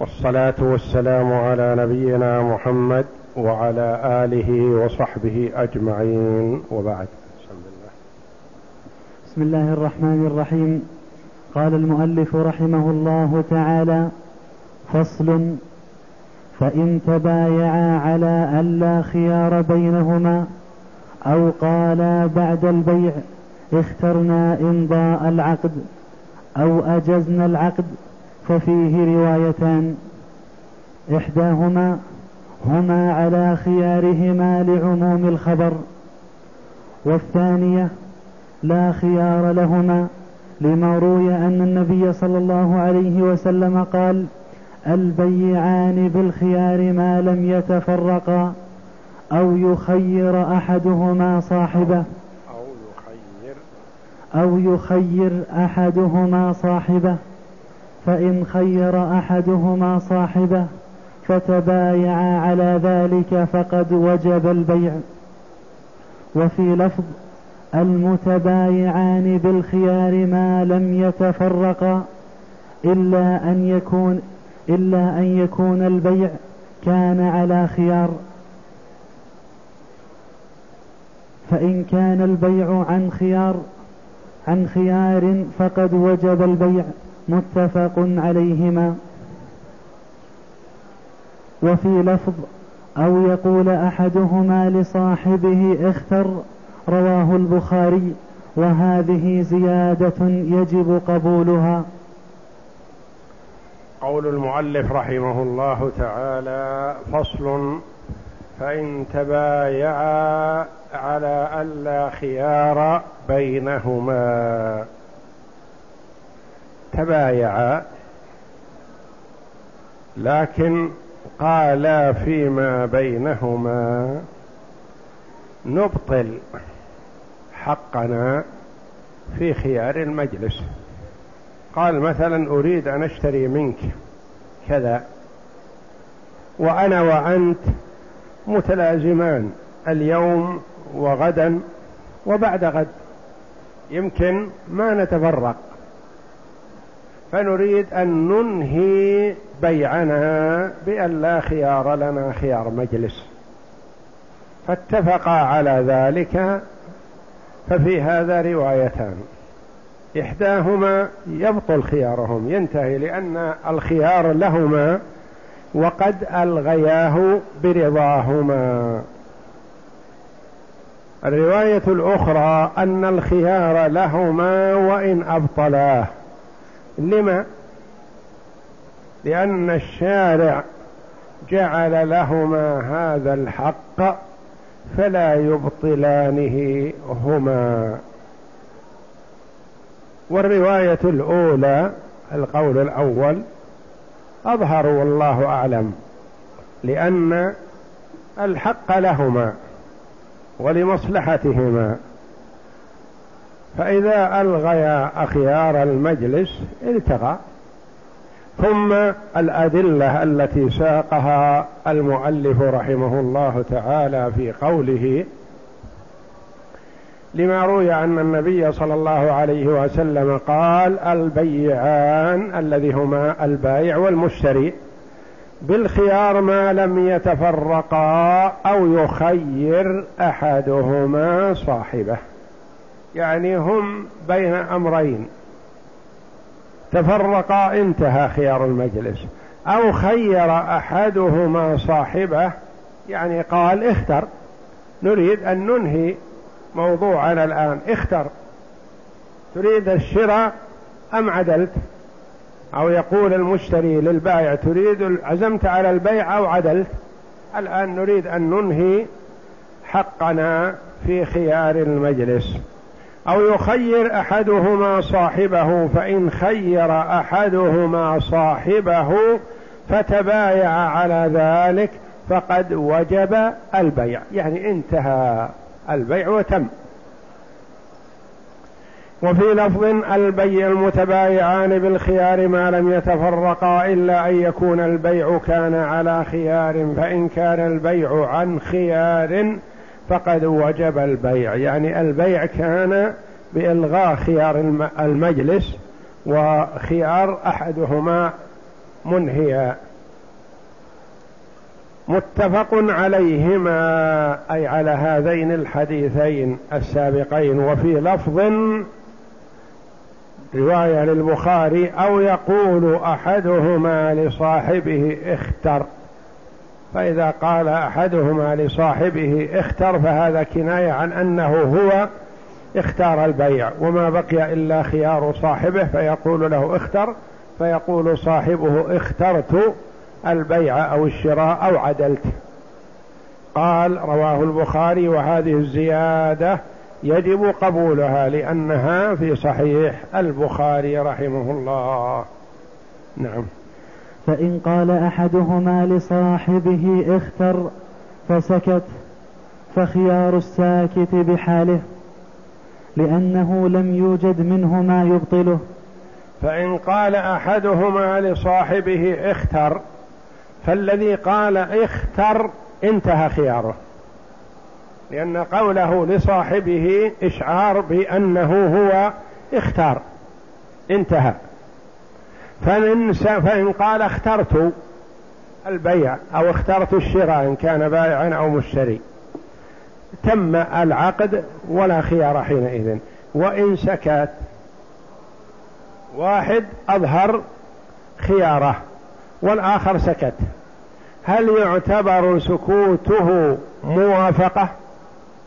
والصلاة والسلام على نبينا محمد وعلى آله وصحبه أجمعين. وبعد. بسم الله بسم الله الرحمن الرحيم. قال المؤلف رحمه الله تعالى فصل فإن تبايعا على ألا خيار بينهما أو قالا بعد البيع اخترنا إمضاء العقد أو أجزنا العقد ففيه روايتان. إحداهما هما على خيارهما لعموم الخبر والثانية لا خيار لهما لما روي أن النبي صلى الله عليه وسلم قال البيعان بالخيار ما لم يتفرقا أو يخير أحدهما صاحبه. أو يخير. أو يخير أحدهما صاحبه. فإن خير أحدهما صاحبه فتبايعا على ذلك فقد وجب البيع. وفي لفظ المتبايعان بالخيار ما لم يتفرقا إلا أن يكون إلا أن يكون البيع كان على خيار. فإن كان البيع عن خيار عن خيار فقد وجب البيع. متفق عليهما. وفي لفظ أو يقول أحدهما لصاحبه اختر رواه البخاري وهذه زيادة يجب قبولها. قول المؤلف رحمه الله تعالى فصل فإن تبايعا على ألا خيار بينهما. تبايعا لكن قالا فيما بينهما. نبطل حقنا في خيار المجلس. قال مثلا أريد أن أشتري منك كذا وأنا وأنت متلازمان اليوم وغدا وبعد غد. يمكن ما نتفرق. فنريد أن ننهي بيعنا بأن لا خيار لنا خيار مجلس. فاتفقا على ذلك ففي هذا روايتان. إحداهما يبطل خيارهم ينتهي لأن الخيار لهما وقد ألغياه برضاهما. الرواية الأخرى أن الخيار لهما وإن أبطلاه. لما؟ لأن الشارع جعل لهما هذا الحق فلا يبطلانه هما. والرواية الأولى القول الأول أظهر والله أعلم لأن الحق لهما ولمصلحتهما. فإذا ألغيا أخيار المجلس التغى. ثم الأدلة التي ساقها المؤلف رحمه الله تعالى في قوله لما روي أن النبي صلى الله عليه وسلم قال البيعان الذي هما البايع والمشتري بالخيار ما لم يتفرقا أو يخير أحدهما صاحبه. يعني هم بين أمرين. تفرقا انتهى خيار المجلس. أو خير أحدهما صاحبه يعني قال اختر. نريد أن ننهي موضوعنا الآن. اختر. تريد الشراء أم عدلت؟ أو يقول المشتري للبائع تريد عزمت على البيع أو عدلت؟ الآن نريد أن ننهي حقنا في خيار المجلس. أو يخير أحدهما صاحبه فإن خير أحدهما صاحبه فتبايع على ذلك فقد وجب البيع. يعني انتهى البيع وتم. وفي لفظ البيع المتبايعان بالخيار ما لم يتفرقا إلا أن يكون البيع كان على خيار فإن كان البيع عن خيار فقد وجب البيع. يعني البيع كان بإلغاء خيار المجلس وخيار أحدهما منهيا. متفق عليهما أي على هذين الحديثين السابقين. وفي لفظ رواية للبخاري أو يقول أحدهما لصاحبه اختر. فإذا قال أحدهما لصاحبه اختر فهذا كناية عن أنه هو اختار البيع وما بقي إلا خيار صاحبه فيقول له اختر فيقول صاحبه اخترت البيع أو الشراء أو عدلت. قال رواه البخاري وهذه الزيادة يجب قبولها لأنها في صحيح البخاري رحمه الله. نعم. فإن قال أحدهما لصاحبه اختر فسكت فخيار الساكت بحاله لأنه لم يوجد منه ما يبطله. فإن قال أحدهما لصاحبه اختر فالذي قال اختر انتهى خياره. لأن قوله لصاحبه إشعار بأنه هو اختار انتهى. فإن, فإن قال اخترت البيع أو اخترت الشراء إن كان بائعا أو مشتري تم العقد ولا خيار حينئذ. وإن سكت واحد أظهر خياره والآخر سكت. هل يعتبر سكوته موافقة؟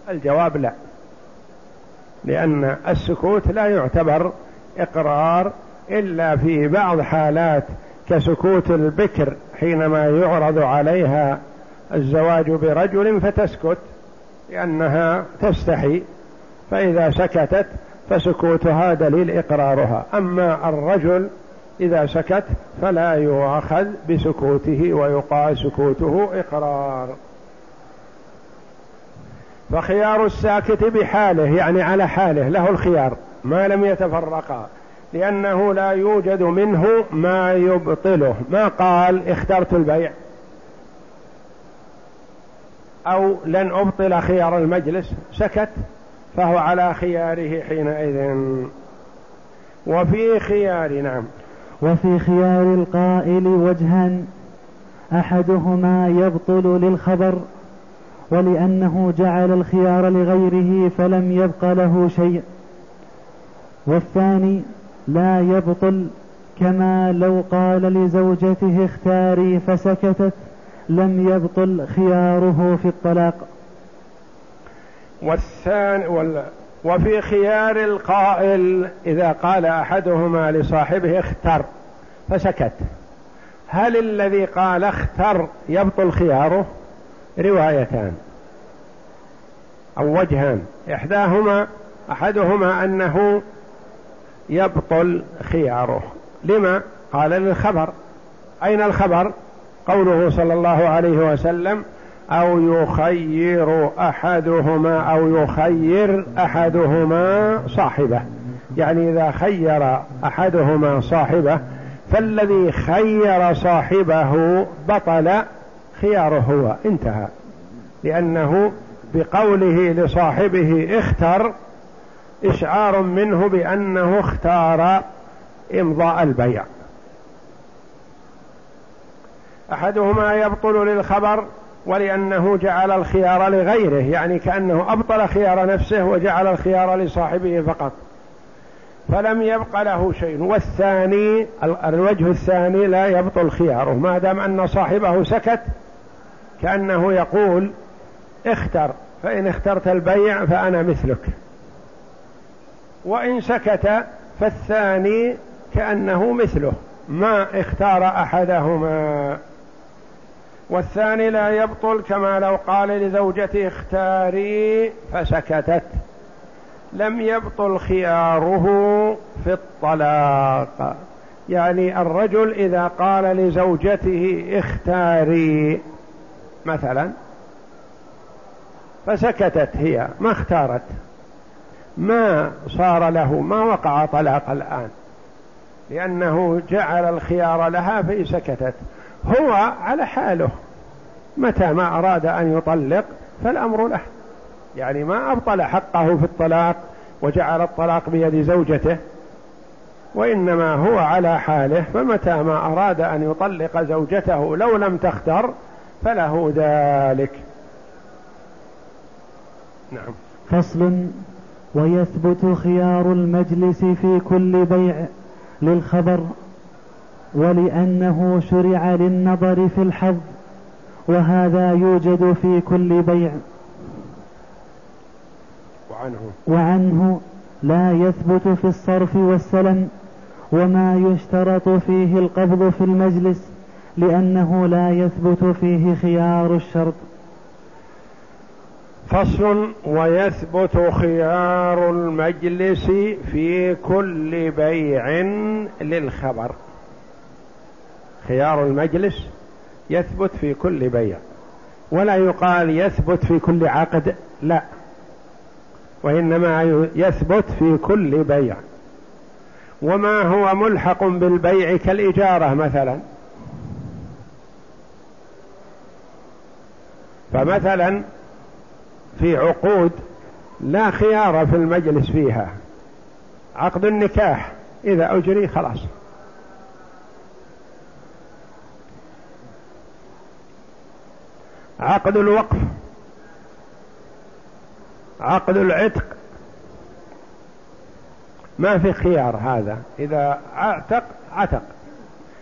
الجواب لا. لأن السكوت لا يعتبر إقرار إلا في بعض حالات كسكوت البكر حينما يعرض عليها الزواج برجل فتسكت لأنها تستحي فإذا سكتت فسكوتها دليل إقرارها. أما الرجل إذا سكت فلا يؤاخذ بسكوته ويقال سكوته إقرار. فخيار الساكت بحاله يعني على حاله له الخيار ما لم يتفرقا. لأنه لا يوجد منه ما يبطله. ما قال اخترت البيع؟ أو لن أبطل خيار المجلس. سكت. فهو على خياره حينئذ. وفي خيار نعم. وفي خيار القائل وجهان أحدهما يبطل للخبر ولأنه جعل الخيار لغيره فلم يبق له شيء. والثاني لا يبطل كما لو قال لزوجته اختاري فسكتت لم يبطل خياره في الطلاق. والثاني وال وفي خيار القائل إذا قال أحدهما لصاحبه اختر فسكت. هل الذي قال اختر يبطل خياره؟ روايتان. أو وجهان. إحداهما أحدهما أنه يبطل خياره. لما؟ قال للخبر. أين الخبر؟ قوله صلى الله عليه وسلم أو يخير أحدهما أو يخير أحدهما صاحبه. يعني إذا خير أحدهما صاحبه فالذي خير صاحبه بطل خياره هو انتهى لأنه بقوله لصاحبه اختر إشعار منه بأنه اختار إمضاء البيع. أحدهما يبطل للخبر ولأنه جعل الخيار لغيره يعني كأنه أبطل خيار نفسه وجعل الخيار لصاحبه فقط. فلم يبق له شيء. والثاني الوجه الثاني لا يبطل خياره ما دام أن صاحبه سكت كأنه يقول اختر فإن اخترت البيع فأنا مثلك. وإن سكت فالثاني كأنه مثله ما اختار أحدهما. والثاني لا يبطل كما لو قال لزوجته اختاري فسكتت. لم يبطل خياره في الطلاق. يعني الرجل إذا قال لزوجته اختاري مثلا فسكتت هي ما اختارت. ما صار له ما وقع طلاق الآن. لأنه جعل الخيار لها فسكتت هو على حاله. متى ما أراد أن يطلق فالأمر له. يعني ما أبطل حقه في الطلاق وجعل الطلاق بيد زوجته. وإنما هو على حاله. فمتى ما أراد أن يطلق زوجته لو لم تختر فله ذلك. نعم. فصل ويثبت خيار المجلس في كل بيع للخبر ولأنه شرع للنظر في الحظ وهذا يوجد في كل بيع. وعنه. وعنه لا يثبت في الصرف والسلم وما يشترط فيه القبض في المجلس لأنه لا يثبت فيه خيار الشرط. فصل ويثبت خيار المجلس في كل بيع للخبر. خيار المجلس يثبت في كل بيع. ولا يقال يثبت في كل عقد لا. وإنما يثبت في كل بيع. وما هو ملحق بالبيع كالإجارة مثلا. فمثلا في عقود لا خيار في المجلس فيها. عقد النكاح إذا أجري خلاص. عقد الوقف عقد العتق. ما في خيار هذا. إذا اعتق عتق.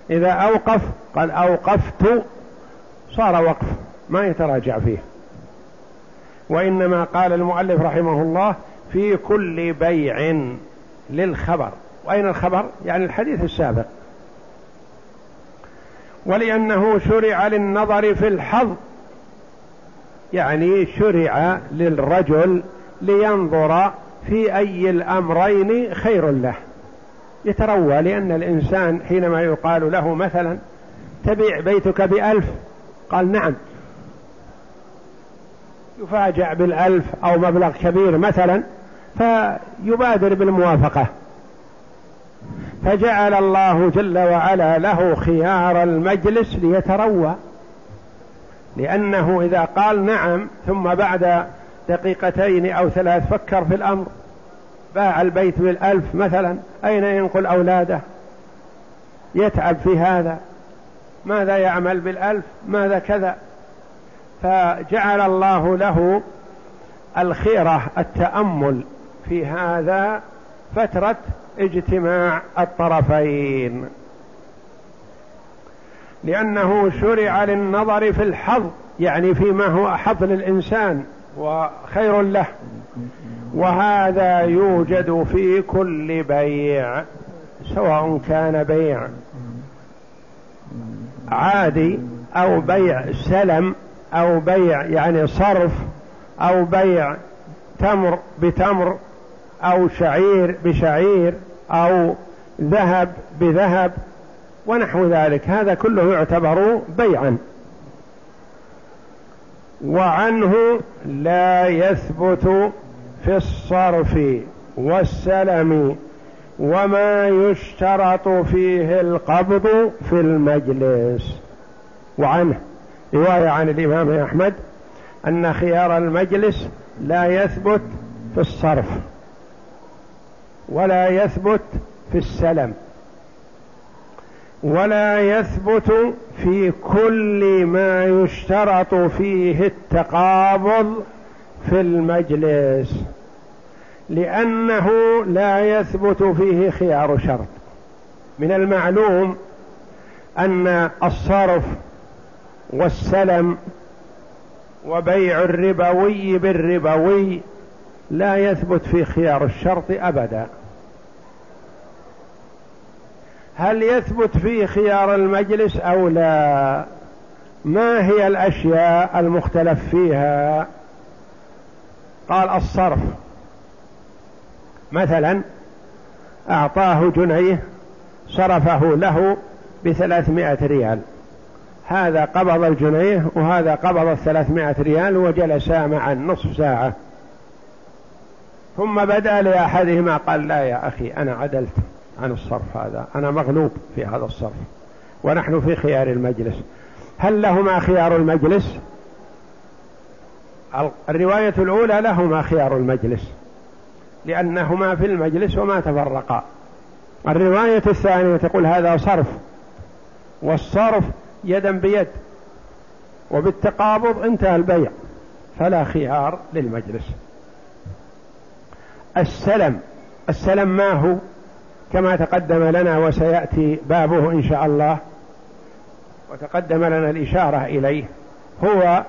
إذا أوقف قال أوقفت صار وقف ما يتراجع فيه. وإنما قال المؤلف رحمه الله في كل بيع للخبر. وأين الخبر؟ يعني الحديث السابق. ولأنه شرع للنظر في الحظ. يعني شرع للرجل لينظر في أي الأمرين خير له. يتروى لأن الإنسان حينما يقال له مثلا تبيع بيتك بألف قال نعم يفاجأ بالألف أو مبلغ كبير مثلا فيبادر بالموافقة. فجعل الله جل وعلا له خيار المجلس ليتروى. لأنه إذا قال نعم ثم بعد دقيقتين أو ثلاث فكر في الأمر. باع البيت بالألف مثلا أين ينقل أولاده؟ يتعب في هذا. ماذا يعمل بالألف؟ ماذا كذا؟ فجعل الله له الخيرة التأمل في هذا فترة اجتماع الطرفين. لأنه شرع للنظر في الحظ يعني فيما هو أحظ للإنسان وخير له. وهذا يوجد في كل بيع سواء كان بيع عادي أو بيع سلم أو بيع يعني صرف أو بيع تمر بتمر أو شعير بشعير أو ذهب بذهب ونحو ذلك. هذا كله يعتبر بيعا. وعنه لا يثبت في الصرف والسلم وما يشترط فيه القبض في المجلس. وعنه. رواية عن الإمام أحمد أن خيار المجلس لا يثبت في الصرف ولا يثبت في السلم ولا يثبت في كل ما يشترط فيه التقابض في المجلس لأنه لا يثبت فيه خيار شرط. من المعلوم أن الصرف والسلم وبيع الربوي بالربوي لا يثبت في خيار الشرط أبدا. هل يثبت فيه خيار المجلس أو لا؟ ما هي الأشياء المختلف فيها؟ قال الصرف. مثلا أعطاه جنيه صرفه له بثلاثمائة ريال. هذا قبض الجنيه وهذا قبض الثلاثمائة ريال وجلسا معا نصف ساعة. ثم بدأ لأحدهما قال لا يا أخي أنا عدلت عن الصرف هذا أنا مغلوب في هذا الصرف ونحن في خيار المجلس. هل لهما خيار المجلس؟ الرواية الأولى لهما خيار المجلس لأنهما في المجلس وما تفرقا. الرواية الثانية تقول هذا صرف والصرف يدا بيد وبالتقابض انتهى البيع فلا خيار للمجلس. السلم السلم ما هو؟ كما تقدم لنا وسيأتي بابه إن شاء الله وتقدم لنا الإشارة إليه هو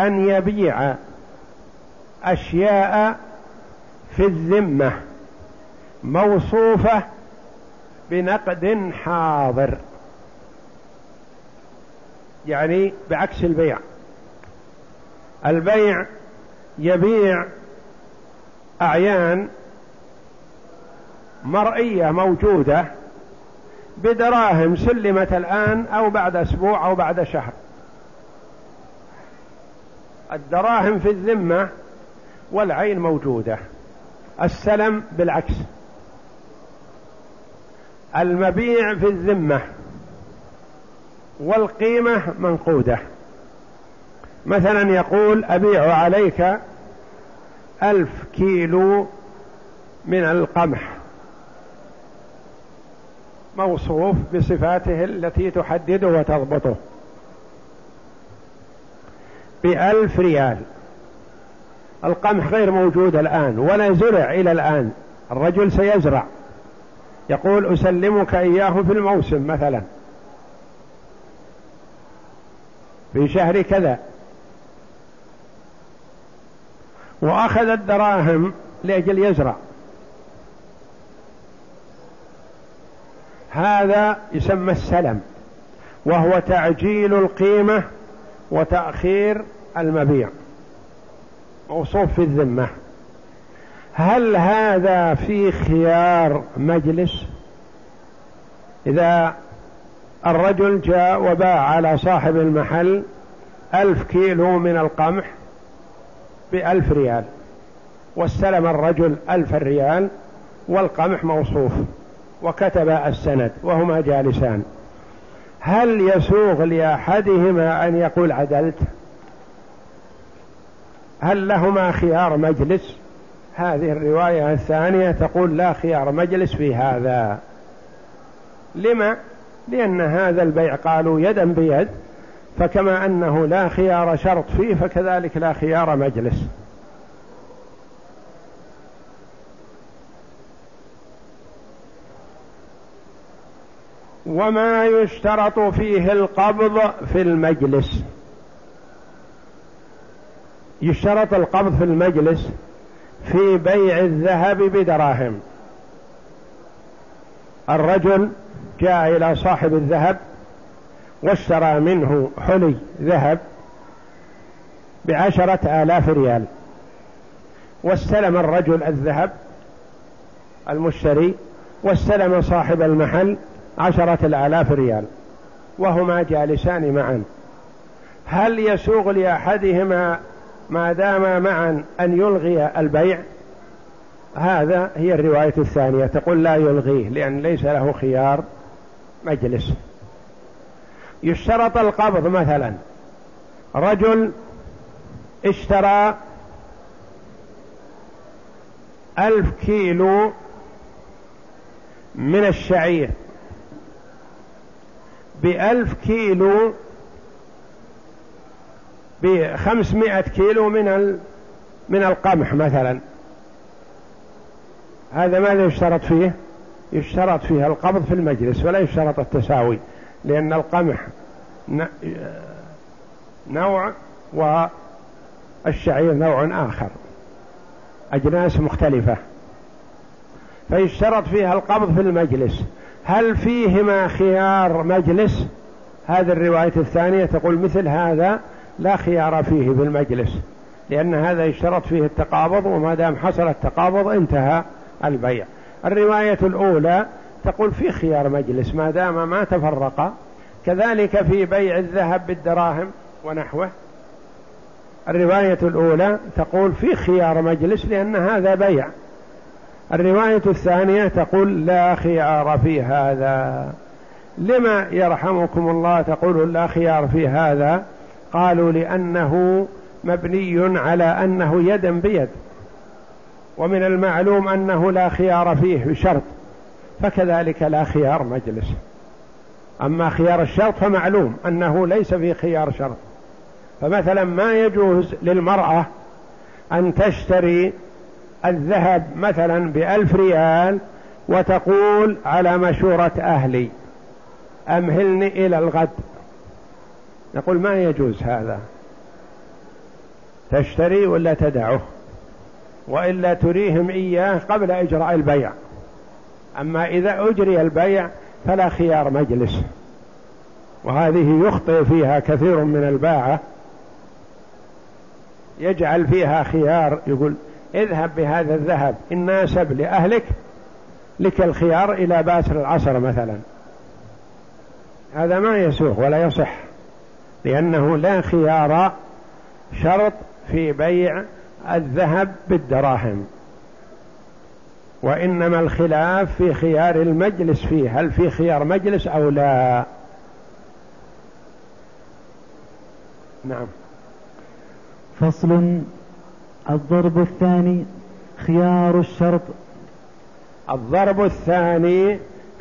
أن يبيع أشياء في الذمة موصوفة بنقد حاضر. يعني بعكس البيع. البيع يبيع أعيان مرئية موجودة بدراهم سلمت الآن أو بعد أسبوع أو بعد شهر. الدراهم في الذمة والعين موجودة. السلم بالعكس. المبيع في الذمة والقيمة منقودة. مثلا يقول أبيع عليك ألف كيلو من القمح. موصوف بصفاته التي تحدده وتضبطه. بألف ريال. القمح غير موجود الآن ولا زرع إلى الآن. الرجل سيزرع. يقول أسلمك إياه في الموسم مثلا. في شهر كذا. وأخذ الدراهم لأجل يزرع. هذا يسمى السلم وهو تعجيل القيمة وتأخير المبيع. موصوف في الذمة. هل هذا في خيار مجلس؟ إذا الرجل جاء وباع على صاحب المحل ألف كيلو من القمح بألف ريال واستلم الرجل ألف ريال والقمح موصوف وكتب السند وهما جالسان. هل يسوغ لأحدهما أن يقول عدلت؟ هل لهما خيار مجلس؟ هذه الرواية الثانية تقول لا خيار مجلس في هذا. لما؟ لأن هذا البيع قالوا يدا بيد فكما أنه لا خيار شرط فيه فكذلك لا خيار مجلس. وما يشترط فيه القبض في المجلس. يشترط القبض في المجلس في بيع الذهب بدراهم. الرجل جاء إلى صاحب الذهب واشترى منه حلي ذهب بعشرة آلاف ريال. واستلم الرجل الذهب المشتري واستلم صاحب المحل عشرة الآلاف ريال وهما جالسان معا. هل يسوغ لأحدهما ما دام معا أن يلغي البيع؟ هذا هي الرواية الثانية. تقول لا يلغيه لأن ليس له خيار. مجلس. يشترط القبض مثلا. رجل اشترى ألف كيلو من الشعير. بألف كيلو بخمسمائة كيلو من من القمح مثلا. هذا ماذا يشترط فيه؟ يشترط فيه القبض في المجلس ولا يشترط التساوي لأن القمح نوع والشعير نوع آخر أجناس مختلفة. فيشترط فيها القبض في المجلس. هل فيهما خيار مجلس؟ هذه الرواية الثانية تقول مثل هذا لا خيار فيه بالمجلس لأن هذا يشترط فيه التقابض وما دام حصل التقابض انتهى البيع. الرواية الأولى تقول في خيار مجلس ما دام ما تفرق كذلك في بيع الذهب بالدراهم ونحوه. الرواية الأولى تقول في خيار مجلس لأن هذا بيع. الرواية الثانية تقول لا خيار في هذا. لما يرحمكم الله تقول لا خيار في هذا؟ قالوا لأنه مبني على أنه يدا بيد. ومن المعلوم أنه لا خيار فيه بشرط فكذلك لا خيار مجلس. أما خيار الشرط فمعلوم أنه ليس في خيار شرط. فمثلا ما يجوز للمرأة أن تشتري الذهب مثلا بألف ريال وتقول على مشورة أهلي أمهلني إلى الغد. نقول ما يجوز هذا؟ تشتري ولا تدعه؟ وإلا تريهم إياه قبل إجراء البيع. أما إذا أجري البيع فلا خيار مجلس. وهذه يخطئ فيها كثير من الباعة. يجعل فيها خيار يقول اذهب بهذا الذهب إن ناسب لأهلك لك الخيار إلى باسر العصر مثلا. هذا ما يسوق ولا يصح لأنه لا خيار شرط في بيع الذهب بالدراهم. وإنما الخلاف في خيار المجلس فيه. هل في خيار مجلس أو لا؟ نعم. فصل. الضرب الثاني خيار الشرط. الضرب الثاني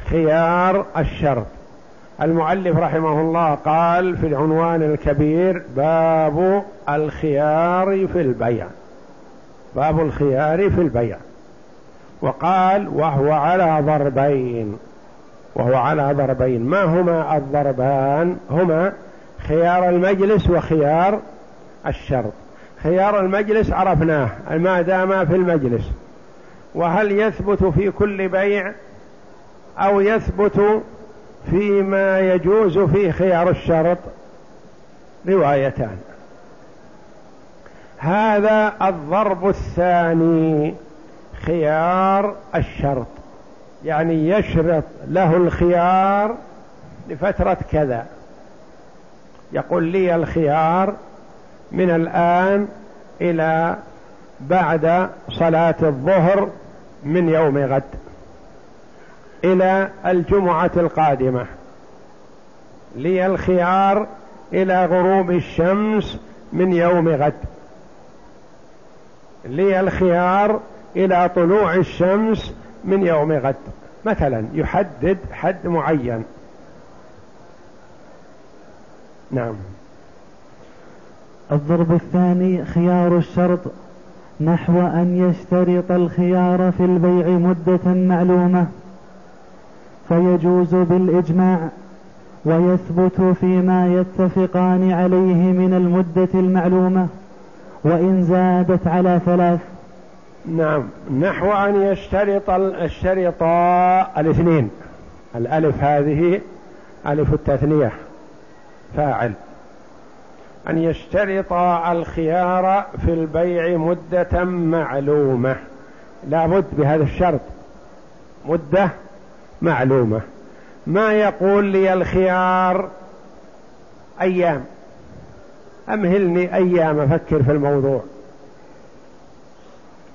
خيار الشرط. المؤلف رحمه الله قال في العنوان الكبير باب الخيار في البيع. باب الخيار في البيع. وقال وهو على ضربين. وهو على ضربين. ما هما الضربان؟ هما خيار المجلس وخيار الشرط. خيار المجلس عرفناه ما دام في المجلس. وهل يثبت في كل بيع أو يثبت فيما يجوز فيه خيار الشرط؟ روايتان. هذا الضرب الثاني خيار الشرط. يعني يشرط له الخيار لفترة كذا. يقول لي الخيار من الآن إلى بعد صلاة الظهر من يوم غد. إلى الجمعة القادمة. لي الخيار إلى غروب الشمس من يوم غد. لي الخيار إلى طلوع الشمس من يوم غد. مثلا يحدد حد معين. نعم. الضرب الثاني خيار الشرط نحو أن يشترط الخيار في البيع مدة معلومة. فيجوز بالإجماع ويثبت فيما يتفقان عليه من المدة المعلومة. وإن زادت على ثلاث. نعم. نحو أن يشترط الشرط الاثنين. الألف هذه ألف التثنية. فاعل. أن يشترط الخيار في البيع مدة معلومة. لابد بهذا الشرط. مدة معلومة. ما يقول لي الخيار أيام؟ أمهلني أيام أفكر في الموضوع.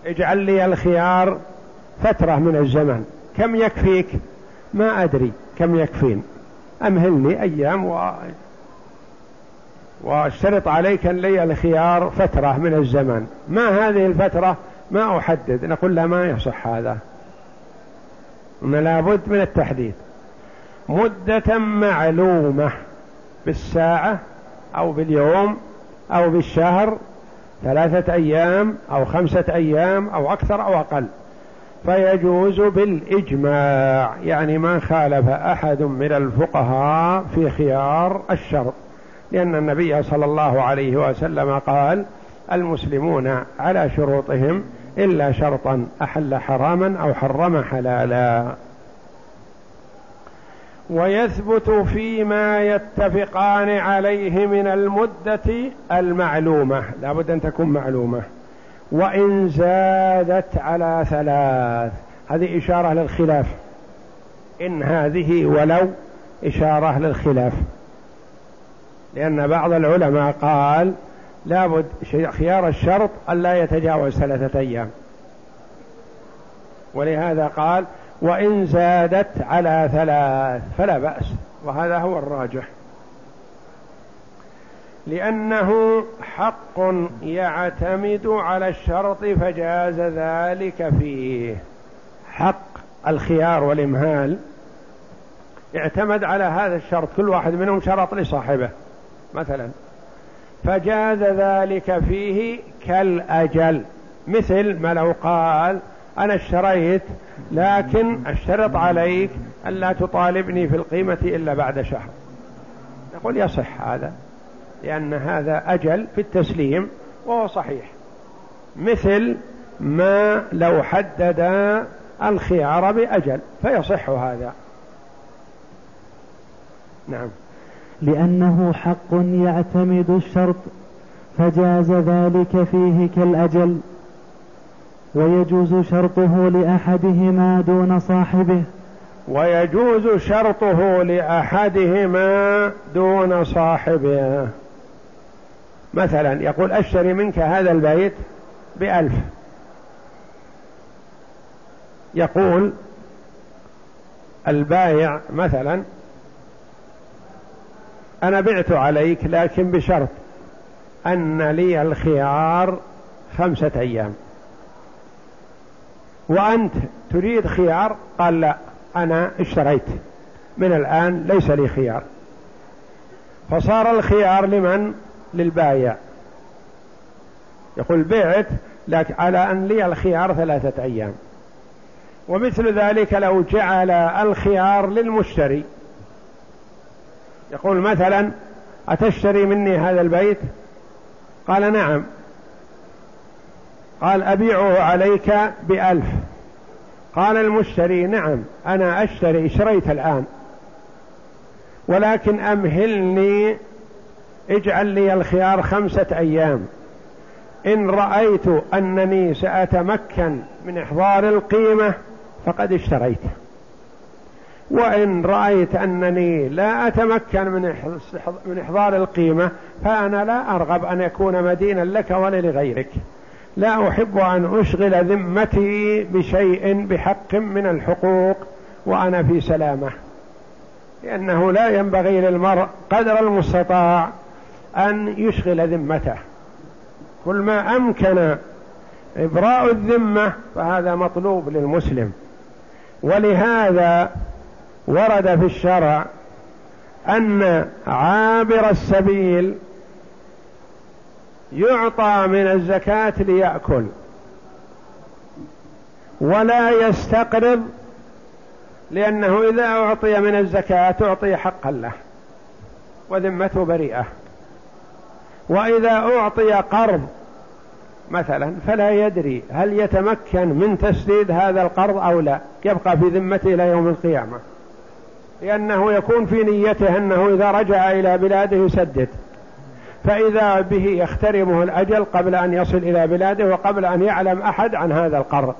اجعل لي الخيار فترة من الزمن. كم يكفيك؟ ما أدري كم يكفين. أمهلني أيام و... وأشترط عليك أن لي الخيار فترة من الزمن. ما هذه الفترة؟ ما أحدد. نقول لا ما يصح هذا. لابد من التحديد. مدة معلومة بالساعة أو باليوم أو بالشهر ثلاثة أيام أو خمسة أيام أو أكثر أو أقل. فيجوز بالإجماع يعني ما خالف أحد من الفقهاء في خيار الشرط. لأن النبي صلى الله عليه وسلم قال المسلمون على شروطهم إلا شرطا أحل حراما أو حرم حلالا. ويثبت فيما يتفقان عليه من المدة المعلومة. لا بد أن تكون معلومة. وإن زادت على ثلاث. هذه إشارة للخلاف إن هذه ولو إشارة للخلاف لأن بعض العلماء قال لابد خيار الشرط ألا يتجاوز ثلاثة أيام. ولهذا قال وإن زادت على ثلاث فلا بأس. وهذا هو الراجح. لأنه حق يعتمد على الشرط فجاز ذلك فيه. حق الخيار والإمهال اعتمد على هذا الشرط. كل واحد منهم شرط لصاحبه مثلا. فجاز ذلك فيه كالأجل. مثل ما لو قال أنا اشتريت لكن اشترط عليك ألا تطالبني في القيمة إلا بعد شهر. نقول يصح هذا لأن هذا أجل في التسليم وهو صحيح. مثل ما لو حدد الخيار بأجل فيصح هذا. نعم. لأنه حق يعتمد الشرط فجاز ذلك فيه كالأجل. ويجوز شرطه لأحدهما دون صاحبه. ويجوز شرطه لأحدهما دون صاحبه. مثلا يقول أشتري منك هذا البيت بألف. يقول البايع مثلا أنا بعت عليك لكن بشرط أن لي الخيار خمسة أيام. وأنت تريد خيار؟ قال لا أنا اشتريت. من الآن ليس لي خيار. فصار الخيار لمن؟ للبايع يقول بعت لكن على أن لي الخيار ثلاثة أيام. ومثل ذلك لو جعل الخيار للمشتري. يقول مثلا أتشتري مني هذا البيت؟ قال نعم. قال أبيعه عليك بألف. قال المشتري نعم أنا أشتري اشتريت الآن. ولكن أمهلني اجعل لي الخيار خمسة أيام. إن رأيت أنني سأتمكن من إحضار القيمة فقد اشتريت. وإن رأيت أنني لا أتمكن من إحضار القيمة فأنا لا أرغب أن يكون مدينا لك ولا لغيرك لا أحب أن أشغل ذمتي بشيء بحق من الحقوق وأنا في سلامة. لأنه لا ينبغي للمرء قدر المستطاع أن يشغل ذمته. كل ما أمكن إبراء الذمة فهذا مطلوب للمسلم. ولهذا ورد في الشرع أن عابر السبيل يعطى من الزكاة ليأكل. ولا يستقرض لأنه إذا أعطي من الزكاة أعطي حقا له وذمته بريئة. وإذا أعطي قرض مثلا فلا يدري هل يتمكن من تسديد هذا القرض أو لا. يبقى في ذمته إلى يوم القيامة. لأنه يكون في نيته أنه إذا رجع إلى بلاده يسدد. فإذا به يخترمه الأجل قبل أن يصل إلى بلاده وقبل أن يعلم أحد عن هذا القرض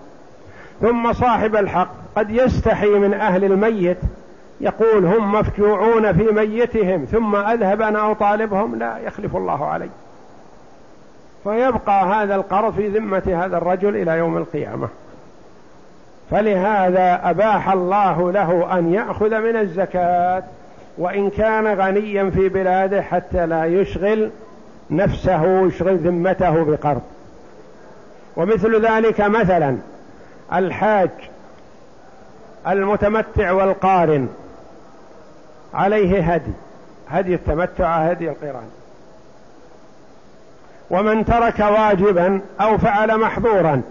ثم صاحب الحق قد يستحي من أهل الميت يقول هم مفجوعون في ميتهم ثم أذهب أنا أطالبهم لا يخلف الله علي. فيبقى هذا القرض في ذمة هذا الرجل إلى يوم القيامة. فلهذا أباح الله له أن يأخذ من الزكاة. وإن كان غنيا في بلاده حتى لا يشغل نفسه يشغل ذمته بقرض. ومثل ذلك مثلا الحاج المتمتع والقارن عليه هدي هدي التمتع هدي القران. ومن ترك واجبا أو فعل محظورا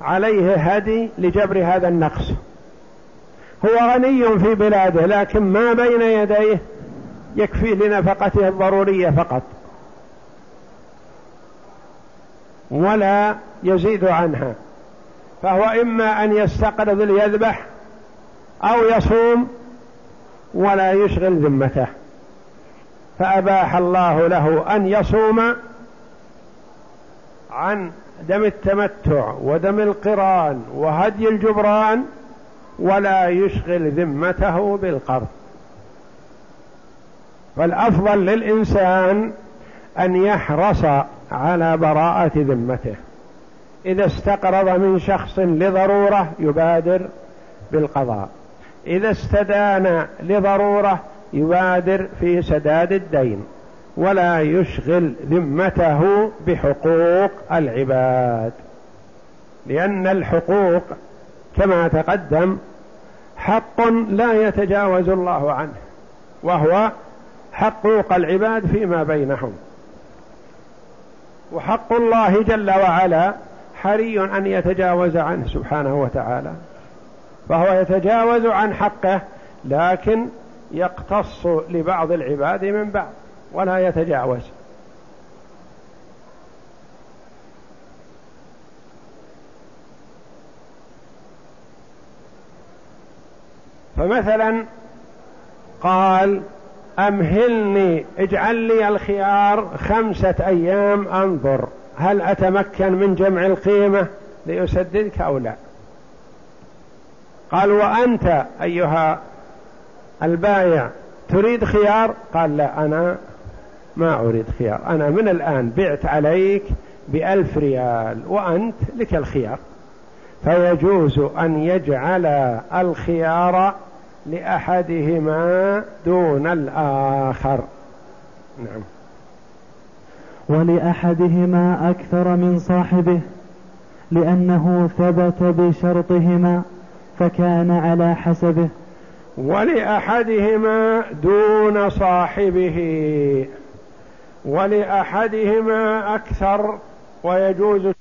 عليه هدي لجبر هذا النقص. هو غني في بلاده لكن ما بين يديه يكفي لنفقته الضرورية فقط. ولا يزيد عنها. فهو إما أن يستقرض ليذبح أو يصوم ولا يشغل ذمته. فأباح الله له أن يصوم عن دم التمتع ودم القران وهدي الجبران ولا يشغل ذمته بالقرض. فالأفضل للإنسان أن يحرص على براءة ذمته. إذا استقرض من شخص لضرورة يبادر بالقضاء. إذا استدان لضرورة يبادر في سداد الدين. ولا يشغل ذمته بحقوق العباد. لأن الحقوق كما تقدم حق لا يتجاوز الله عنه وهو حقوق العباد فيما بينهم. وحق الله جل وعلا حري أن يتجاوز عنه سبحانه وتعالى فهو يتجاوز عن حقه لكن يقتص لبعض العباد من بعض ولا يتجاوز. فمثلا قال أمهلني اجعل لي الخيار خمسة أيام أنظر هل أتمكن من جمع القيمة لأسددك أو لا؟ قال وأنت أيها البايع تريد خيار؟ قال لا أنا ما أريد خيار. أنا من الآن بعت عليك بألف ريال وأنت لك الخيار. فيجوز أن يجعل الخيار لأحدهما دون الآخر. نعم. ولأحدهما أكثر من صاحبه لأنه ثبت بشرطهما فكان على حسبه. ولأحدهما دون صاحبه ولأحدهما أكثر ويجوز